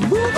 het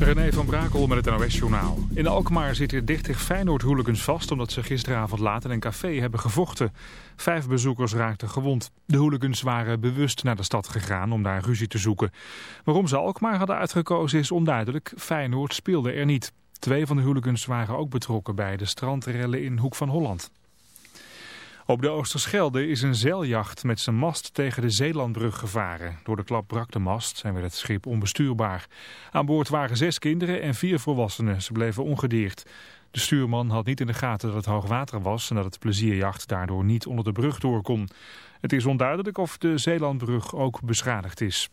René van Brakel met het NOS-journaal. In Alkmaar zitten 30 Feyenoord-hooligans vast... omdat ze gisteravond laat in een café hebben gevochten. Vijf bezoekers raakten gewond. De hooligans waren bewust naar de stad gegaan om daar ruzie te zoeken. Waarom ze Alkmaar hadden uitgekozen is onduidelijk. Feyenoord speelde er niet. Twee van de hooligans waren ook betrokken bij de strandrellen in Hoek van Holland. Op de Oosterschelde is een zeiljacht met zijn mast tegen de Zeelandbrug gevaren. Door de klap brak de mast en werd het schip onbestuurbaar. Aan boord waren zes kinderen en vier volwassenen. Ze bleven ongedeerd. De stuurman had niet in de gaten dat het hoogwater was en dat het plezierjacht daardoor niet onder de brug door kon. Het is onduidelijk of de Zeelandbrug ook beschadigd is.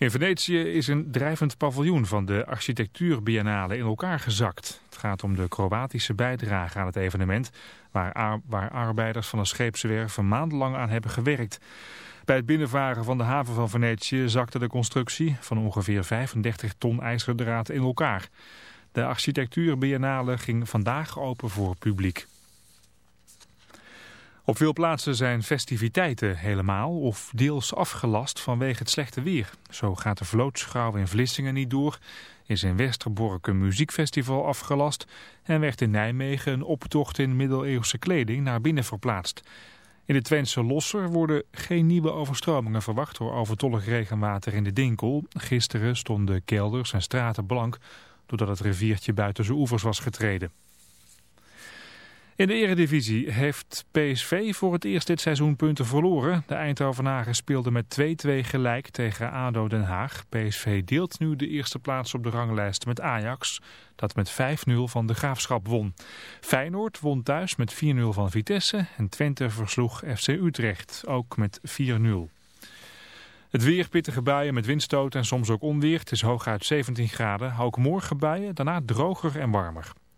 In Venetië is een drijvend paviljoen van de architectuurbiennale in elkaar gezakt. Het gaat om de Kroatische bijdrage aan het evenement, waar, waar arbeiders van een scheepswerf maandenlang aan hebben gewerkt. Bij het binnenvaren van de haven van Venetië zakte de constructie van ongeveer 35 ton ijzerdraad in elkaar. De architectuurbiennale ging vandaag open voor publiek. Op veel plaatsen zijn festiviteiten helemaal of deels afgelast vanwege het slechte weer. Zo gaat de vlootschouw in Vlissingen niet door, is in Westerbork een muziekfestival afgelast en werd in Nijmegen een optocht in middeleeuwse kleding naar binnen verplaatst. In de Twentse Losser worden geen nieuwe overstromingen verwacht door overtollig regenwater in de Dinkel. Gisteren stonden kelders en straten blank doordat het riviertje buiten zijn oevers was getreden. In de eredivisie heeft PSV voor het eerst dit seizoen punten verloren. De Eindhovenaren speelden met 2-2 gelijk tegen ADO Den Haag. PSV deelt nu de eerste plaats op de ranglijst met Ajax, dat met 5-0 van de Graafschap won. Feyenoord won thuis met 4-0 van Vitesse en Twente versloeg FC Utrecht, ook met 4-0. Het weer, pittige buien met windstoot en soms ook onweer. Het is hooguit 17 graden. Ook morgen buien, daarna droger en warmer.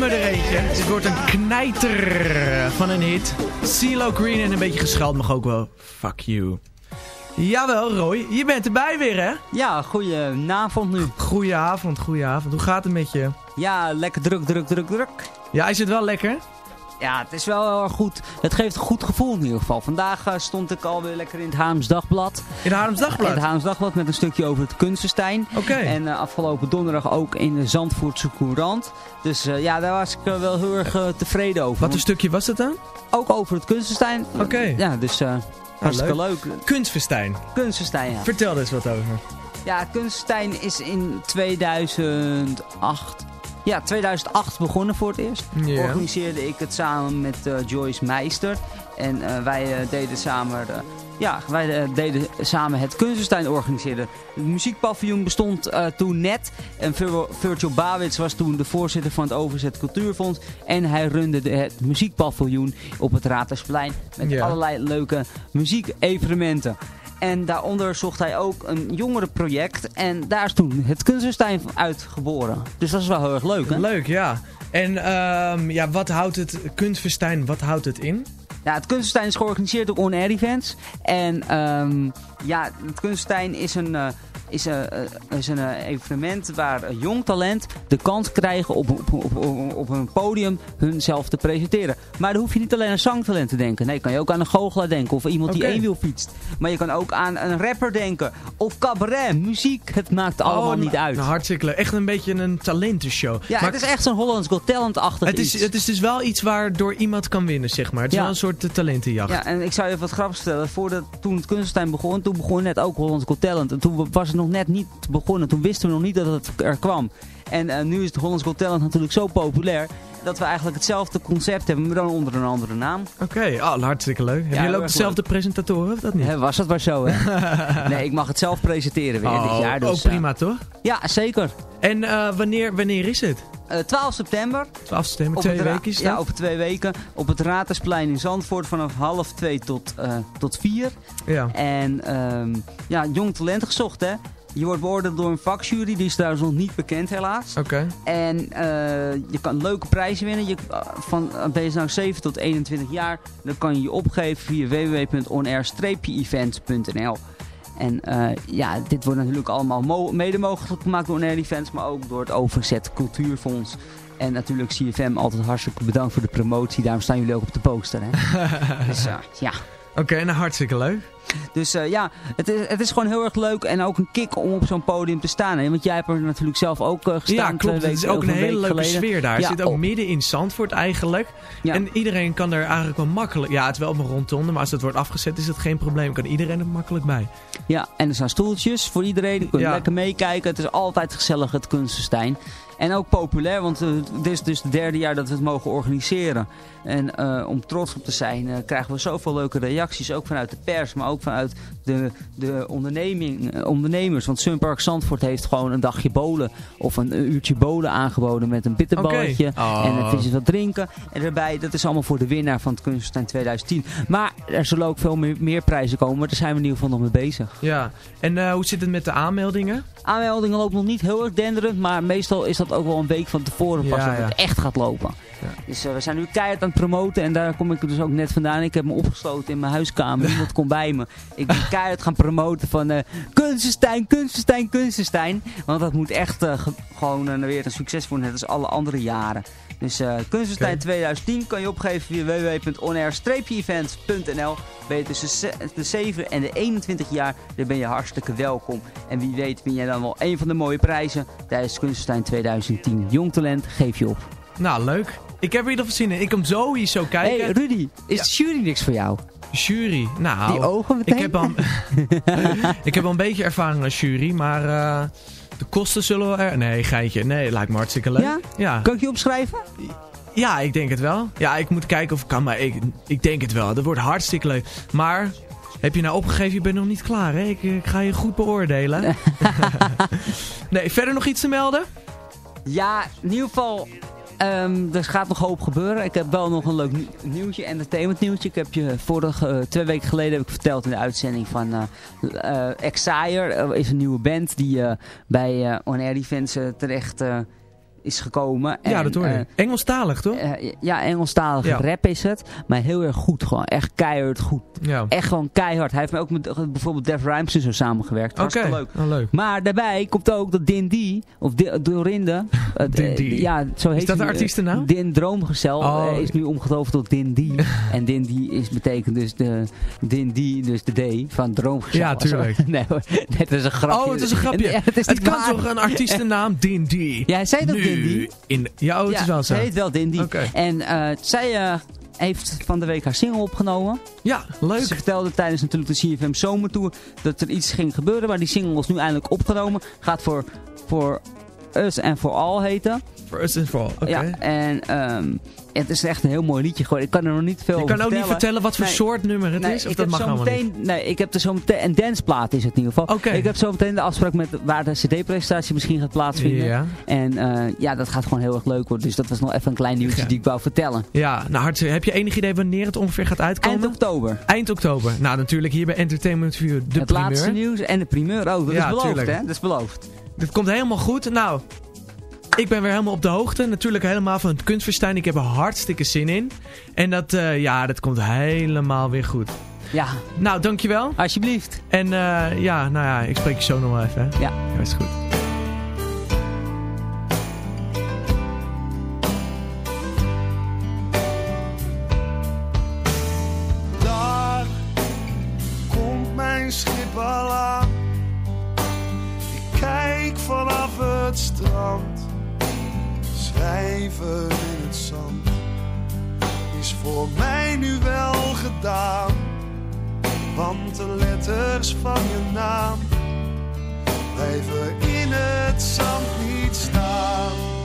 Me er eentje. Dit wordt een knijter van een hit. CeeLo Green en een beetje gescheld mag ook wel. Fuck you. Jawel, Roy. Je bent erbij weer, hè? Ja, goedenavond nu. Goedenavond, goedenavond. Hoe gaat het met je? Ja, lekker druk, druk, druk, druk. Ja, is het wel lekker? Ja, het is wel heel erg goed. Het geeft een goed gevoel in ieder geval. Vandaag eh, stond ik alweer lekker in het Haarlems Dagblad. In Haarlems In Dagblad? het Haarlems Dagblad met een stukje over het Kunstenstein. Oké. En eh, afgelopen donderdag ook in de Zandvoortse Courant. Dus eh, ja, daar was ik eh, wel heel erg eh, tevreden over. Wat een stukje was het dan? Ook over het Kunstenstein. Oké. Ja, dus eh hartstikke leuk. Kunstfestijn. Kunstenstein, ja. Vertel er eens wat over. Ja, Kunstenstein is in 2008... Ja, 2008 begonnen voor het eerst. Organiseerde ik het samen met eh, Joyce Meister. En eh, wij eh, deden samen... ja, wij deden samen het Kunstenstein organiseren. Het muziekpaviljoen bestond toen net. En Vir- Virgil Bawits was toen de voorzitter van het Overzet Cultuurfonds. En hij runde de, het muziekpaviljoen op het Raadhuisplein. Met allerlei leuke muziekevenementen. En daaronder zocht hij ook een jongerenproject. En daar is toen het Kunstenstein uit geboren. Dus dat is wel heel erg leuk, hè? Leuk, ja. En ehm, ja, wat houdt het kunstfestijn, wat houdt het in? Ja, het Kunstenstein is georganiseerd door On Air Events. En ehm, ja, het Kunstenstein is een, eh, is, een, eh, is een eh, evenement waar jong talent de kans krijgen op, op, op, op, een podium hunzelf te presenteren. Maar dan hoef je niet alleen aan zangtalent te denken. Nee, kan je ook aan een goochelaar denken of iemand die eenwiel fietst. Maar je kan ook aan een rapper denken. Of cabaret, muziek. Het maakt allemaal Oh, niet uit. Hartstikke leuk. Echt een beetje een talentenshow. ja, maar het is echt zo'n Hollands Got Talent-achtig het is, iets. het is dus wel iets waardoor iemand kan winnen, zeg maar. Het is Ja. wel een soort talentenjacht. Ja, en ik zou je even wat grappigs vertellen. Voordat, toen het Kunstenstein begon, toen begon net ook Hollands Got Talent. En toen was het nog net niet begonnen. Toen wisten we nog niet dat het er kwam. En eh, nu is het Hollands Got Talent natuurlijk zo populair... dat we eigenlijk hetzelfde concept hebben, maar dan onder een andere naam. Oké, oh, hartstikke leuk. Hebben heel jullie ook dezelfde presentatoren of dat niet? Was dat maar zo, hè? nee, ik mag het zelf presenteren weer dit jaar. Dus, ook eh, prima toch? ja, zeker. En eh, wanneer, wanneer is het? Eh 12 september. 12 september, twee weken? Ja, over twee weken. Op het Ratersplein in Zandvoort vanaf half twee tot, eh tot vier. Ja. En ehm, ja, jong talent gezocht, hè. Je wordt beoordeeld door een vakjury, die is trouwens nog niet bekend helaas. Oké. En eh, je kan leuke prijzen winnen. Je, eh, van, uh, ben je nou 7 tot 21 jaar, dan kan je je opgeven via www.onair-events.nl. En eh, ja, dit wordt natuurlijk allemaal mo- mede mogelijk gemaakt door Onair Events, maar ook door het Overzet Cultuurfonds. En natuurlijk CFM altijd hartstikke bedankt voor de promotie. Daarom staan jullie ook op de poster. Hè? dus eh, ja. Oké, nou hartstikke leuk. Dus eh, ja, het is, het is gewoon heel erg leuk en ook een kick om op zo'n podium te staan. Hè? Want jij hebt er natuurlijk zelf ook eh, gestaan. Ja, klopt. Het is ook een hele leuke geleden. sfeer daar. Het zit ook oh. midden in Zandvoort eigenlijk. Ja. En iedereen kan er eigenlijk wel makkelijk... Ja, het is wel op een rondtonde, maar als het wordt afgezet is het geen probleem. Kan iedereen er makkelijk bij. Ja, en er staan stoeltjes voor iedereen. Dan kun je Ja. lekker meekijken. Het is altijd gezellig, het Kunstenstein. En ook populair, want eh, dit is dus het derde jaar dat we het mogen organiseren. En eh, om trots op te zijn eh, krijgen we zoveel leuke reacties. Ook vanuit de pers, maar ook vanuit de, de onderneming, eh, ondernemers. Want Sunpark Zandvoort heeft gewoon een dagje bolen of een uurtje bolen aangeboden met een bitterballetje. Oh. En een visje wat drinken. En daarbij, dat is allemaal voor de winnaar van het Kunstenstein 2010. Maar er zullen ook veel meer, meer prijzen komen. Maar daar zijn we in ieder geval nog mee bezig. Ja. En eh, hoe zit het met de aanmeldingen? Aanmeldingen loopt nog niet heel erg denderend, maar meestal is dat ook wel een week van tevoren pas Ja, dat ja. het echt gaat lopen. Dus eh, we zijn nu keihard aan het promoten en daar kom ik dus ook net vandaan. Ik heb me opgesloten in mijn huiskamer, niemand komt bij me. Ik ben keihard gaan promoten van eh Kunstenstein, Kunstenstein, Kunstenstein. Want dat moet echt eh, ge- gewoon weer een succes worden, net als alle andere jaren. Dus eh Kunstenstein Oké. 2010 kan je opgeven via www.onair-events.nl. Ben je tussen de 7 en de 21 jaar, dan ben je hartstikke welkom. En wie weet win jij dan wel een van de mooie prijzen tijdens Kunstenstein 2010. Jong talent, geef je op. Nou, leuk. Ik heb er ieder geval zin in. Ik kom zo hier zo kijken. hey, Rudy, is Ja. de jury niks voor jou? Jury. Nou, Die ogen meteen? ik heb, al, ik heb al een beetje ervaring als jury, maar eh, de kosten zullen wel... Er... Nee, geitje. Nee, lijkt me hartstikke leuk. Ja? Ja. Kan ik je opschrijven? Ja, ik denk het wel. Ja, ik moet kijken of ik kan, maar ik, ik denk het wel. Dat wordt hartstikke leuk. Maar, heb je nou opgegeven, je bent nog niet klaar, hè? Ik, ik ga je goed beoordelen. nee, verder nog iets te melden? Ja, in ieder geval, ehm, er gaat nog hoop gebeuren. Ik heb wel nog een leuk nieuw- nieuwtje, entertainment nieuwtje. Ik heb je vorige, eh, twee weken geleden heb ik verteld in de uitzending van eh eh, Exire. Is een nieuwe band die bij On Air Events eh, terecht is gekomen. ja, En, dat hoor eh, je. Engelstalig, toch? eh, ja, Engelstalige Ja. rap is het. Maar heel erg goed gewoon. Echt keihard goed. ja. Echt gewoon keihard. Hij heeft me ook met eh, bijvoorbeeld Def Rhymes en zo samengewerkt. Oké, Hartstikke leuk. oh, leuk. Maar daarbij komt ook dat Din D, of Dorinde. eh, Din D. eh, Ja, zo heet dat hij de artiestennaam? eh, Din Droomgezel Oh. eh, is nu omgetoverd tot Din D. en Din D is, betekent dus de Din D, dus de D van Droomgezel. Ja, tuurlijk. nee hoor, het is een grapje. Oh, het is een grapje. Ja, het is het kan waar. toch een artiestennaam? Din D. Ja, hij zei dat Nu Din D. In, ja, oh, het ja, is wel zo. Ze heet wel Dindy. En eh, zij eh, heeft van de week haar single opgenomen. Ja, leuk. Ze vertelde tijdens natuurlijk de CFM Zomertour dat er iets ging gebeuren. Maar die single was nu eindelijk opgenomen. Gaat voor, voor Us and For All heten. First and for all. Oké. Ja, en ehm, het is echt een heel mooi liedje. Gewoon. Ik kan er nog niet veel Je over kan ook niet vertellen wat voor Nee. soort nummer het Nee, is? Of ik dat heb mag allemaal meteen, niet? Nee, ik heb er zo meteen... Een danceplaat is het in ieder geval. Ik heb zo meteen de afspraak met waar de cd-presentatie misschien gaat plaatsvinden. Ja. En eh, ja, dat gaat gewoon heel erg leuk worden. Dus dat was nog even een klein nieuwtje Ja. die ik wou vertellen. Ja, nou hartstikke. Heb je enig idee wanneer het ongeveer gaat uitkomen? Eind oktober. Eind oktober. Nou, natuurlijk hier bij Entertainment View de het primeur. laatste nieuws en de primeur ook. Dat Ja, is beloofd, tuurlijk. hè? Dat is beloofd. Dit komt helemaal goed. Nou, ik ben weer helemaal op de hoogte. Natuurlijk helemaal van het kunstfestijn. Ik heb er hartstikke zin in. En dat, eh, ja, dat komt helemaal weer goed. Ja, Nou, dankjewel. alsjeblieft. En eh, ja, nou ja, ik spreek je zo nog wel even. Hè? Ja. Ja, is goed. Daar komt mijn schip al aan. Vanaf het strand. Schrijven in het zand is voor mij nu wel gedaan. Want de letters van je naam blijven in het zand niet staan.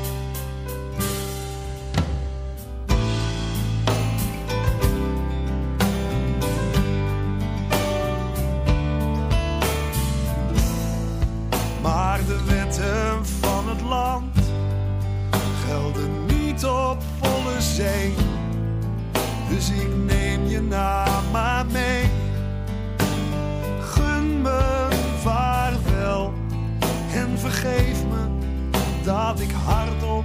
Dus ik neem je naam maar mee. Gun me vaarwel en vergeef me dat ik hardop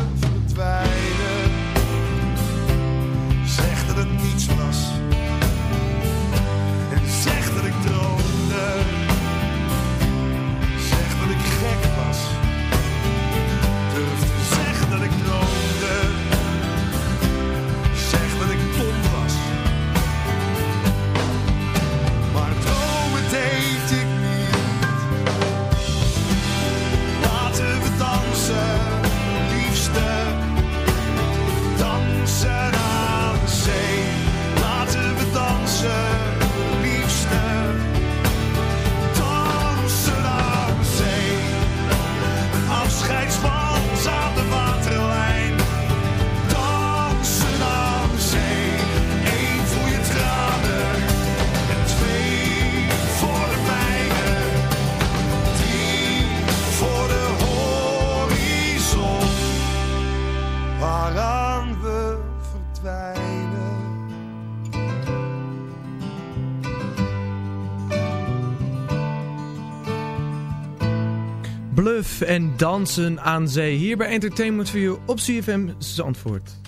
En Dansen aan Zee. Hier bij Entertainment You op CFM Zandvoort.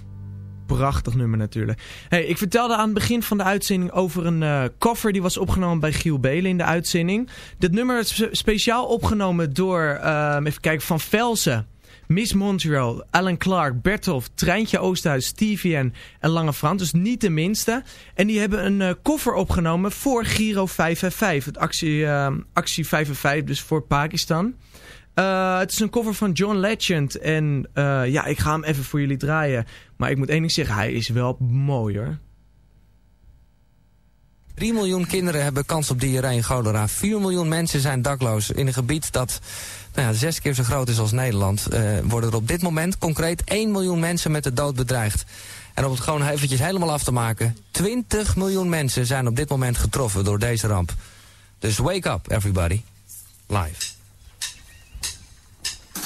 Prachtig nummer natuurlijk. Hey, ik vertelde aan het begin van de uitzending over een eh, cover die was opgenomen bij Giel Belen in de uitzending. Dit nummer is spe- speciaal opgenomen door, ehm, even kijken, Van Velsen. Miss Montreal, Alan Clark, Bertolf, Treintje Oosthuis, Stevie en, Lange Frans. Dus niet de minste. En die hebben een eh, koffer opgenomen voor Giro 555. Het actie, ehm, actie 555, dus voor Pakistan. Eh, het is een cover van John Legend. En eh, ja, ik ga hem even voor jullie draaien. Maar ik moet één ding zeggen, hij is wel mooi hoor. 3 miljoen kinderen hebben kans op diarree en cholera. 4 miljoen mensen zijn dakloos. In een gebied dat nou ja, zes keer zo groot is als Nederland... eh, worden er op dit moment concreet 1 miljoen mensen met de dood bedreigd. En om het gewoon eventjes helemaal af te maken... 20 miljoen mensen zijn op dit moment getroffen door deze ramp. Dus wake up, everybody. Live. Wake up, everybody. No more sleeping in bed. No more backward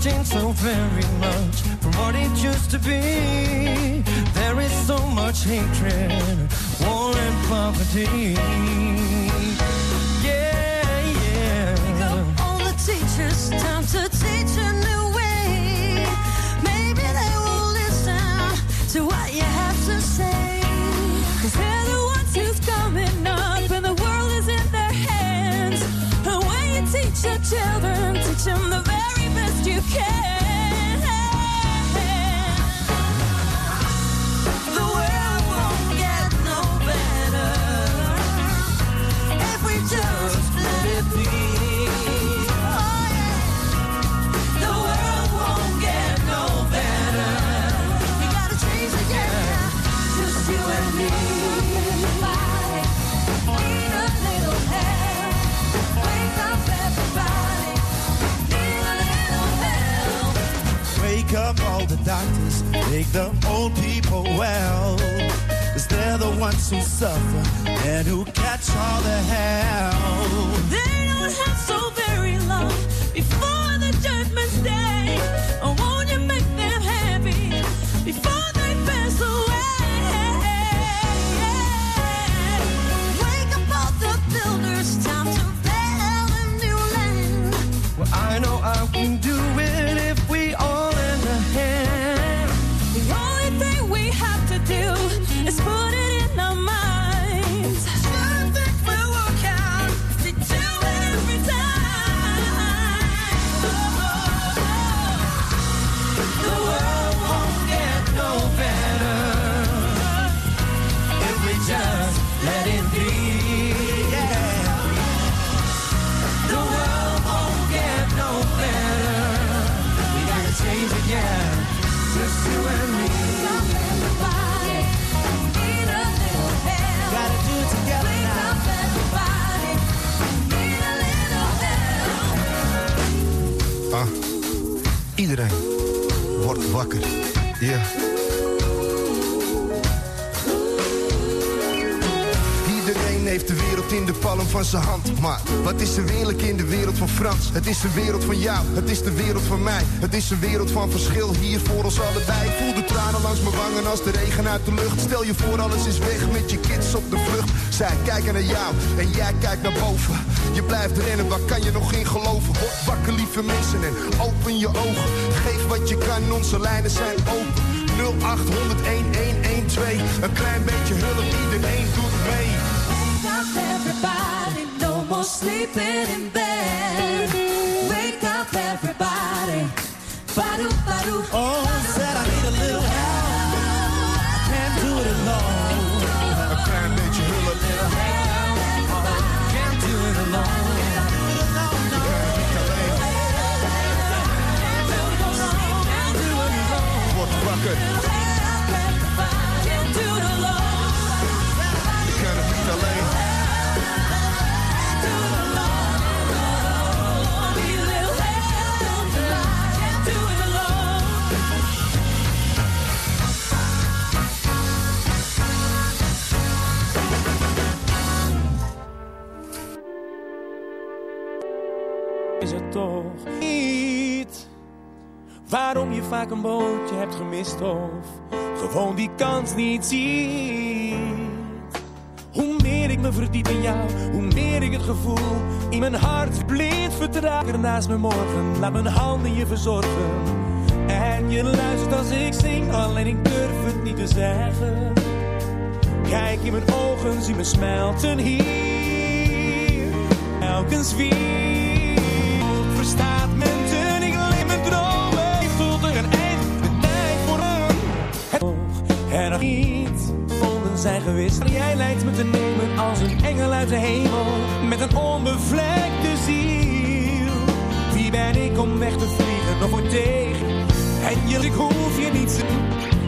changed so very much from what it used to be. There is so much hatred, war and poverty. Yeah, yeah. all the teachers, time to teach a new way. Maybe they will listen to what you have to say. Cause they're the ones who's coming up, and the world is in their hands. And when you teach your children, teach them the best you can. Van hand. Maar wat is er weerlijk in de wereld van Frans? Het is de wereld van jou, het is de wereld van mij. Het is een wereld van verschil hier voor ons allebei. Voel de tranen langs mijn wangen als de regen uit de lucht. Stel je voor, alles is weg met je kids op de vlucht. Zij kijken naar jou en jij kijkt naar boven. Je blijft rennen, waar kan je nog in geloven? Word wakker, lieve mensen, en open je ogen. Geef wat je kan, onze lijnen zijn open. 0800 1112. Een klein beetje hulp, iedereen doet mee. More sleeping in bed. Wake up, everybody. Badu, badu. Oh, said I need a little help. I can't do it alone. Een klein beetje hulp. Can't do it alone. Word waarom je vaak een bootje hebt gemist of gewoon die kans niet ziet. Hoe meer ik me verdiep in jou, hoe meer ik het gevoel in mijn hart blind vertragen naast me morgen. Laat mijn handen je verzorgen. En je luistert als ik zing, alleen ik durf het niet te zeggen. Kijk in mijn ogen, zie me smelten hier. Elkens weer niet vonden zijn gewist. Jij lijkt me te nemen als een engel uit de hemel. Met een onbevlekte ziel. Wie ben ik om weg te vliegen of voor tegen? En je, ik hoef je niet te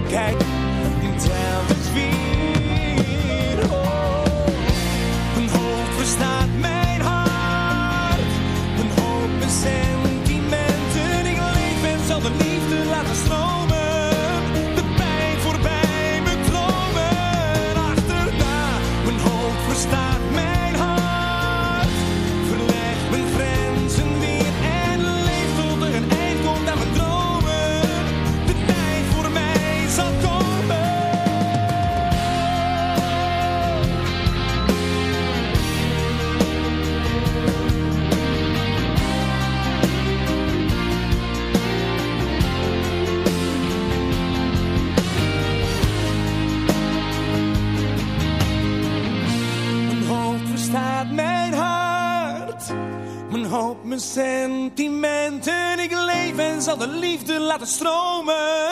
Kijk, in weer. Oh, een hoop verstaat mijn hart. Een hoop mijn sentimenten. Ik leef en zal de liefde laten stromen. Mijn sentimenten. Ik leef en zal de liefde laten stromen.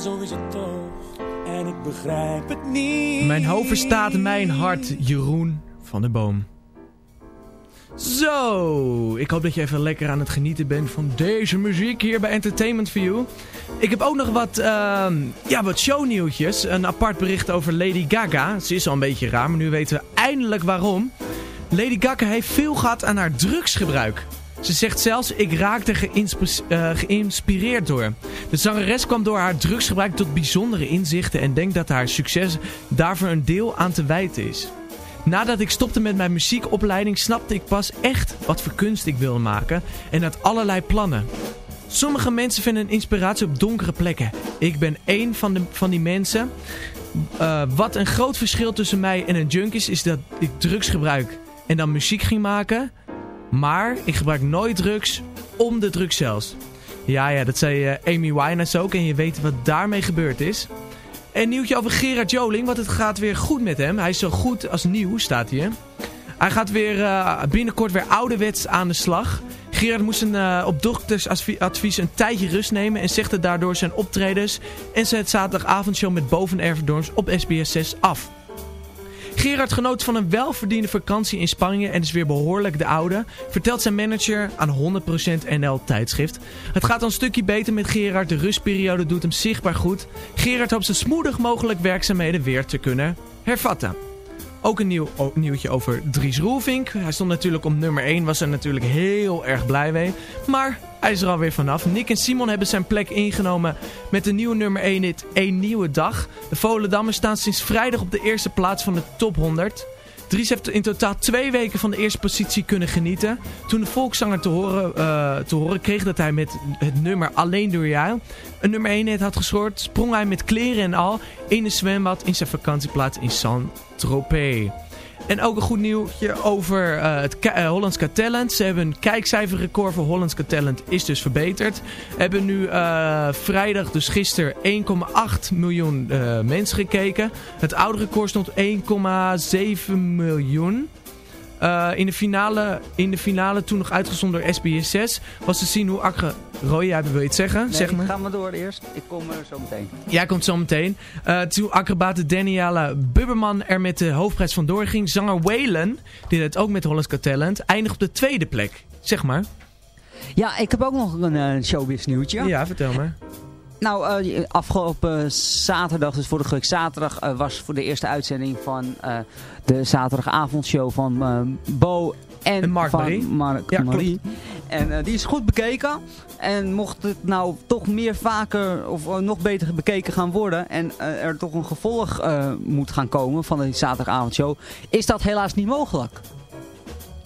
Zo is het toch. En ik begrijp het niet. Mijn hoofd verstaat mijn hart, Jeroen van der Boom. Zo, ik hoop dat je even lekker aan het genieten bent van deze muziek hier bij Entertainment for You. Ik heb ook nog wat, ehm, ja, wat shownieuwtjes. Een apart bericht over Lady Gaga. Ze is al een beetje raar, maar nu weten we eindelijk waarom. Lady Gaga heeft veel gehad aan haar drugsgebruik. Ze zegt zelfs, ik raakte eh, geïnspireerd door. De zangeres kwam door haar drugsgebruik tot bijzondere inzichten en denkt dat haar succes daarvoor een deel aan te wijten is. Nadat ik stopte met mijn muziekopleiding snapte ik pas echt wat voor kunst ik wilde maken en had allerlei plannen. Sommige mensen vinden inspiratie op donkere plekken. Ik ben één van, de, van die mensen. Eh, wat een groot verschil tussen mij en een junk is, is dat ik drugs gebruik en dan muziek ging maken. Maar ik gebruik nooit drugs om de drugs zelfs. Ja, ja, dat zei eh, Amy Winehouse ook en je weet wat daarmee gebeurd is. En nieuwtje over Gerard Joling, want het gaat weer goed met hem. Hij is zo goed als nieuw, staat hier. Hij gaat weer eh, binnenkort weer ouderwets aan de slag. Gerard moest een, eh, op doktersadvies een tijdje rust nemen en zegde daardoor zijn optredens en zijn zaterdagavondshow met Boven Ervedorms op SBS 6 af. Gerard genoot van een welverdiende vakantie in Spanje en is weer behoorlijk de oude, vertelt zijn manager aan 100% NL tijdschrift. Het gaat een stukje beter met Gerard, de rustperiode doet hem zichtbaar goed. Gerard hoopt zo smoedig mogelijk werkzaamheden weer te kunnen hervatten. Ook een nieuw nieuwtje over Dries Roelvink. Hij stond natuurlijk op nummer 1, was er natuurlijk heel erg blij mee. Maar hij is er alweer vanaf. Nick en Simon hebben zijn plek ingenomen met de nieuwe nummer 1 hit Een Nieuwe Dag. De Volendammers staan sinds vrijdag op de eerste plaats van de top 100. Dries heeft in totaal twee weken van de eerste positie kunnen genieten. Toen de volkszanger te horen, eh, te horen kreeg dat hij met het nummer Alleen Door Jou een nummer 1 hit had gescoord, sprong hij met kleren en al in de zwembad in zijn vakantieplaats in Saint-Tropez. En ook een goed nieuwtje over eh, het Ka- eh, Hollands Talent. Ze hebben een kijkcijferrecord voor Hollands Talent is dus verbeterd. Hebben nu eh, vrijdag, dus gisteren, 1,8 miljoen mensen gekeken. Het oude record stond 1,7 miljoen. Eh, in, de finale, in de finale, toen nog uitgezonden door SBS 6, was te zien hoe Accra... Roy, jij wil je iets zeggen? Nee, zeg maar. ga maar door eerst. Ik kom er zo meteen. Jij komt zo meteen. Eh, toen acrobate Daniela Bubberman er met de hoofdprijs vandoor ging. Zanger Waylon, die deed het ook met Hollands Got Talent, eindigt op de tweede plek. Zeg maar. Ja, ik heb ook nog een eh, showbiz nieuwtje. Ja, vertel maar. Nou, eh, afgelopen zaterdag, dus vorige week zaterdag, eh, was voor de eerste uitzending van eh, de zaterdagavondshow van eh, Bo en, En Mark van Marie. Mark Ja, Marie. En eh, die is goed bekeken. En mocht het nou toch meer vaker of eh, nog beter bekeken gaan worden en eh, er toch een gevolg eh, moet gaan komen van die zaterdagavondshow, is dat helaas niet mogelijk.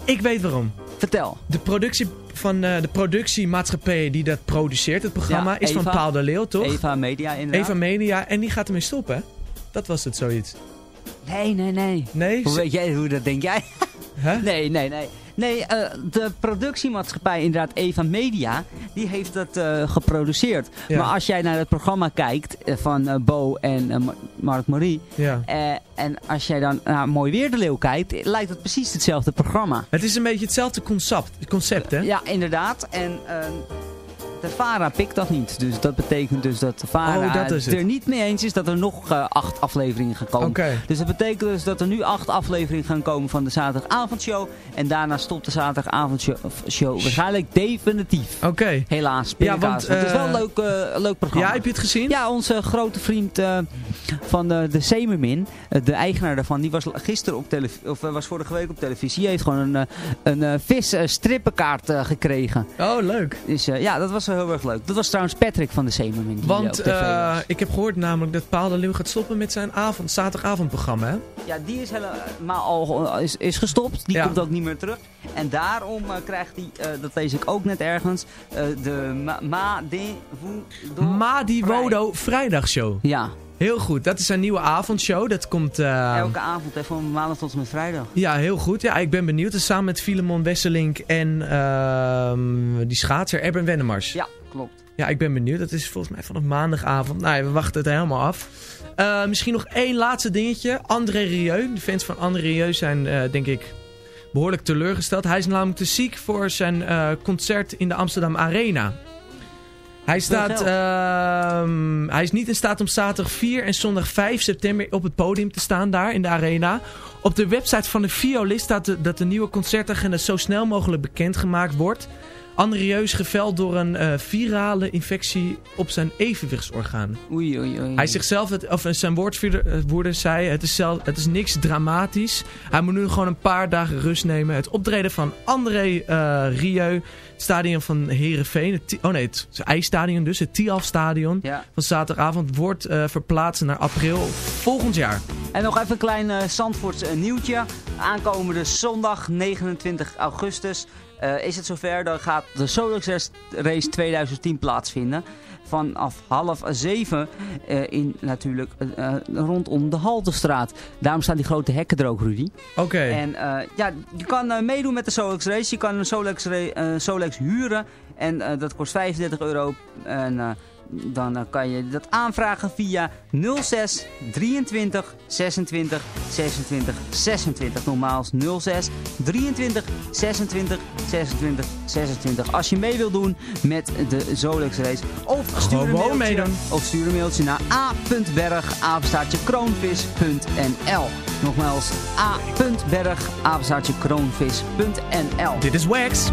Ik weet waarom. Vertel. De productie van eh, de productiemaatschappij die dat produceert, het programma, Ja, is van. Paul de Leeuw, toch? Eva Media inderdaad. Eva Media. En die gaat ermee stoppen? Dat was het zoiets. Nee, nee, nee. Nee? Hoe weet jij, hoe dat denk jij? Hè? Nee, nee, nee. Nee, eh, de productiemaatschappij, inderdaad Eva Media, die heeft dat eh, geproduceerd. Ja. Maar als jij naar het programma kijkt eh, van Bo en Ma- Mark Marie, Ja. en als jij dan naar Mooi Weer de Leeuw kijkt, lijkt het precies hetzelfde programma. Het is een beetje hetzelfde concept, concept hè? Ja, inderdaad. En eh, de VARA pikt dat niet. Dus dat betekent dus dat de VARA Oh, dat er niet mee eens is dat er nog eh, acht afleveringen gaan komen. Dus dat betekent dus dat er nu acht afleveringen gaan komen van de zaterdagavondshow. En daarna stopt de zaterdagavondshow show waarschijnlijk definitief. Oké. Helaas. Ja, want, het is wel eh, een leuk, eh, leuk programma. Ja, heb je het gezien? Ja, onze grote vriend van de, de Semermin, de eigenaar daarvan, die was gisteren op televisie, of was vorige week op televisie. Die heeft gewoon een, een vis strippenkaart eh, gekregen. Oh, leuk. Dus ja, dat was wel heel erg leuk. Dat was trouwens Patrick van de Semermin. die, Want eh, op tv was. ik heb gehoord namelijk dat Paul de Leeuw gaat stoppen met zijn avond, zaterdagavondprogramma, hè? Ja, die is, helemaal al, is, is gestopt. Die Ja. komt ook niet meer terug. En daarom eh, krijgt hij, eh, dat lees ik ook net ergens, eh, de Ma, Ma de Vudo Madi Wodo Vrijdagshow. Ja, Heel goed, dat is zijn nieuwe avondshow. Dat komt... eh, elke avond, hè, van maandag tot en met vrijdag. Ja, heel goed. Ja, ik ben benieuwd. Is samen met Filemon Wesselink en ehm, die schaatser Erben Wennemars. Ja, klopt. Ja, ik ben benieuwd. Dat is volgens mij vanaf maandagavond. Nou, ja, we wachten het helemaal af. Eh, misschien nog één laatste dingetje. André Rieu. De fans van André Rieu zijn, eh, denk ik, behoorlijk teleurgesteld. Hij is namelijk te ziek voor zijn concert in de Amsterdam Arena. Hij, staat, ehm, hij is niet in staat om zaterdag 4 en zondag 5 september op het podium te staan daar in de arena. Op de website van de violist staat de- dat de nieuwe concertagenda zo snel mogelijk bekendgemaakt wordt. André is geveld door een eh, virale infectie op zijn evenwichtsorgaan. Oei, oei, oei. Hij zichzelf, het, of zijn woordvoerder eh, woorden zei, het is, zelf, het is niks dramatisch. Hij moet nu gewoon een paar dagen rust nemen. Het optreden van André eh Rieu, stadion van het, Ti- oh nee, het, ijsstadion dus, het Tialf stadion Ja. van zaterdagavond, wordt eh, verplaatst naar april volgend jaar. En nog even een klein eh Zandvoorts eh, nieuwtje. Aankomende zondag 29 augustus eh, is het zover. Dan gaat de Solex Race 2010 plaatsvinden. Vanaf half zeven in natuurlijk rondom de Haltestraat. Daarom staan die grote hekken er ook, Rudy. Oké. En ja, je kan meedoen met de Solex Race. Je kan een Solex, Solex huren. En dat kost 35 euro. En dan kan je dat aanvragen via 06 23 26 26 26. Nogmaals 06 23 26 26 26. Als je mee wil doen met de Solex Race. Of stuur een mailtje, meedoen. Of stuur een mailtje naar a.berg apenstaartje kroonvis.nl Nogmaals a.berg apenstaartje kroonvis.nl Dit is Wax.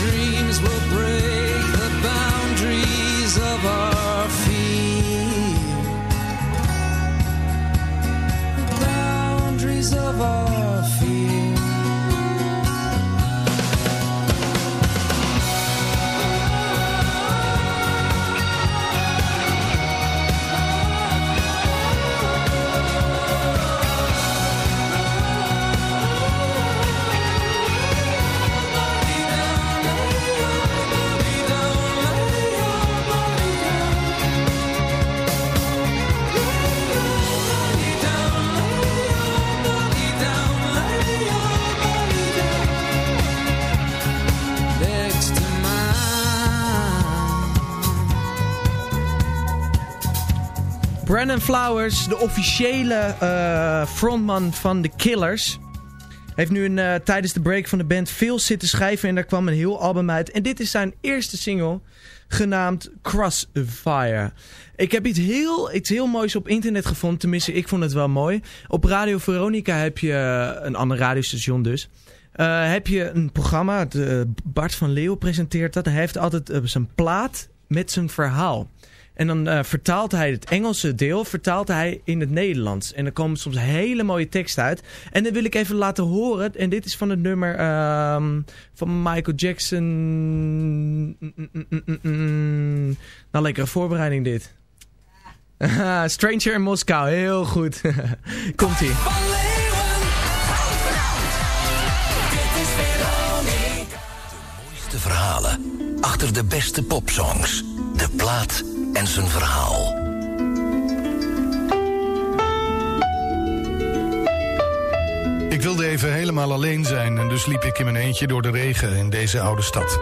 Dreams will break the boundaries of our Brandon Flowers, de officiële eh, frontman van The Killers. Heeft nu een, eh, tijdens de break van de band veel zitten schrijven en daar kwam een heel album uit. En dit is zijn eerste single, genaamd Crossfire. Ik heb iets heel, iets heel moois op internet gevonden, tenminste ik vond het wel mooi. Op Radio Veronica heb je, eh, een ander radiostation dus... heb je een programma, de, Bart van Leeuw presenteert dat. Hij heeft altijd zijn plaat met zijn verhaal. En dan eh, vertaalt hij het Engelse deel vertaalt hij in het Nederlands. En er komen soms hele mooie teksten uit. En dat wil ik even laten horen. En dit is van het nummer ehm, van Michael Jackson. Nou, lekkere voorbereiding dit. Stranger in Moskou, heel goed. Komt-ie. De verhalen achter de beste popsongs. De plaat en zijn verhaal. Ik wilde even helemaal alleen zijn en dus liep ik in mijn eentje door de regen in deze oude stad.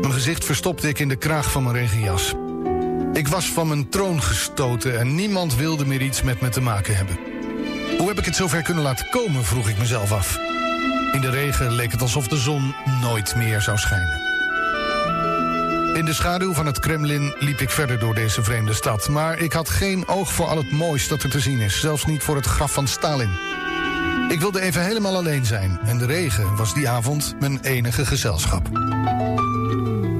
Mijn gezicht verstopte ik in de kraag van mijn regenjas. Ik was van mijn troon gestoten en niemand wilde meer iets met me te maken hebben. Hoe heb ik het zover kunnen laten komen, vroeg ik mezelf af. In de regen leek het alsof de zon nooit meer zou schijnen. In de schaduw van het Kremlin liep ik verder door deze vreemde stad. Maar ik had geen oog voor al het moois dat er te zien is. Zelfs niet voor het graf van Stalin. Ik wilde even helemaal alleen zijn. En de regen was die avond mijn enige gezelschap.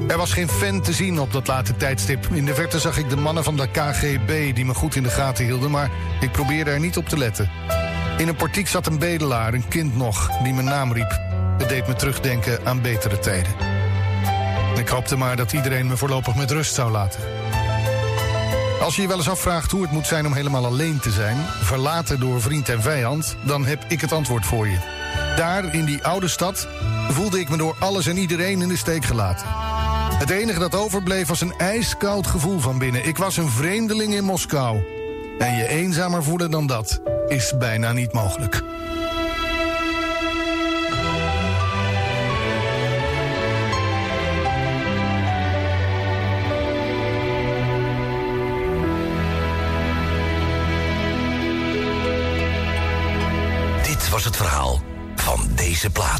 Er was geen fan te zien op dat late tijdstip. In de verte zag ik de mannen van de KGB die me goed in de gaten hielden... maar ik probeerde er niet op te letten. In een portiek zat een bedelaar, een kind nog, die mijn naam riep. Het deed me terugdenken aan betere tijden. Ik hoopte maar dat iedereen me voorlopig met rust zou laten. Als je je wel eens afvraagt hoe het moet zijn om helemaal alleen te zijn... verlaten door vriend en vijand, dan heb ik het antwoord voor je. Daar, in die oude stad, voelde ik me door alles en iedereen in de steek gelaten. Het enige dat overbleef was een ijskoud gevoel van binnen. Ik was een vreemdeling in Moskou. En je eenzamer voelen dan dat is bijna niet mogelijk. Het verhaal van deze plaat.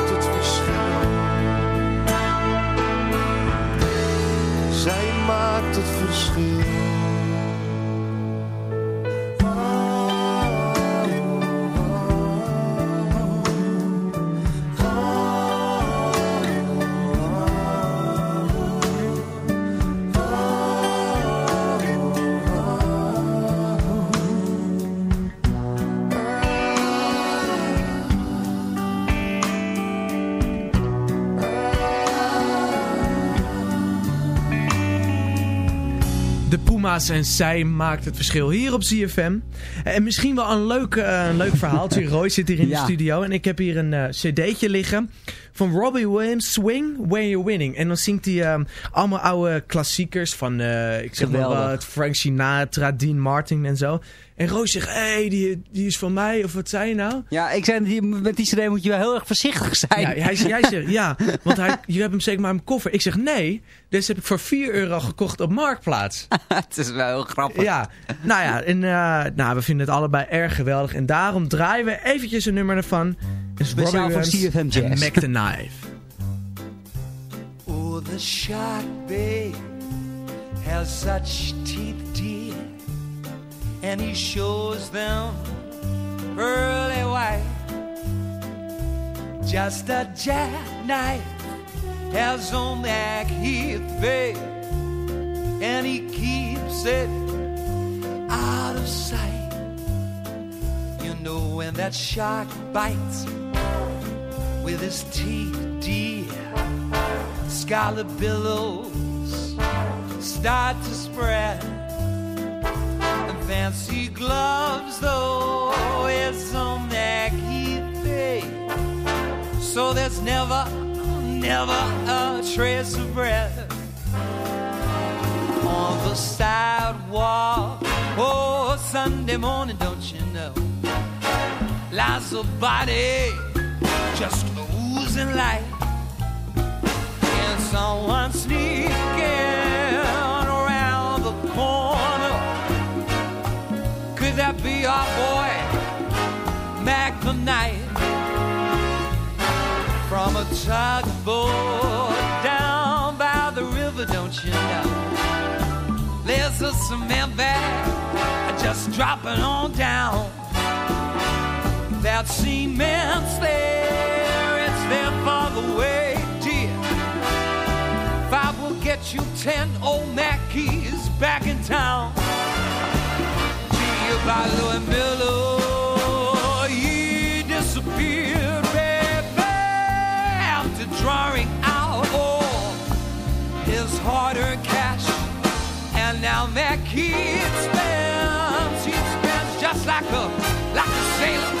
maakt het verschil. En zij maakt het verschil hier op ZFM. En misschien wel een leuk, eh, een leuk verhaaltje. Roy zit hier in de studio en ik heb hier een eh, cd'tje liggen van Robbie Williams, Swing When You're Winning. En dan zingt hij eh, allemaal oude klassiekers van, eh, ik zeg wat, Frank Sinatra, Dean Martin en zo. En Roy zegt, hé, hey, die, die is van mij, of wat zei je nou? Ja, ik zei, die- met die cd moet je wel heel erg voorzichtig zijn. Ja, hij, jij zegt ja, want hij, je hebt hem zeker maar in mijn koffer. Ik zeg nee, deze heb ik voor 4 euro gekocht op Marktplaats. het is wel heel grappig. Ja, nou ja, en, eh, nou, we vinden het allebei erg geweldig. En daarom draaien we eventjes een nummer ervan. Is Speciaal voor Williams CFM en Jazz. Mac the Knife. Oh, the shark, babe, has such teeth. And he shows them early white. Just a jackknife has on that Heath Bay, and he keeps it out of sight. You know when that shark bites with his teeth, dear, scarlet billows start to spread. Fancy gloves, though, is on Bay. So there's never, never a trace of breath on the sidewalk. Oh, Sunday morning, don't you know? Lies a body just oozing light. And someone sneaking Be our boy, Mac the Knight? From a tugboat down by the river, don't you know? There's a cement bag just dropping on down. That cement's there, it's there for the way, dear. Five will get you ten old Mackeys back in town. By Miller, disappeared, baby, after drawing out all his hard-earned cash. And now Mackey spends, he spends just like a, like a sailor.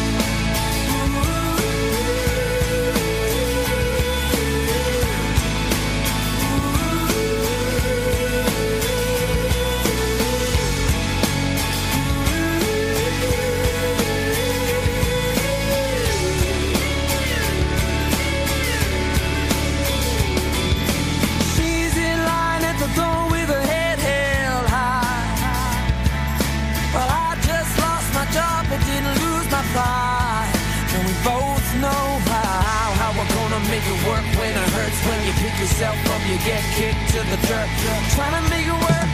Work when it hurts. When you pick yourself up, you get kicked to the dirt. Trying to make it work,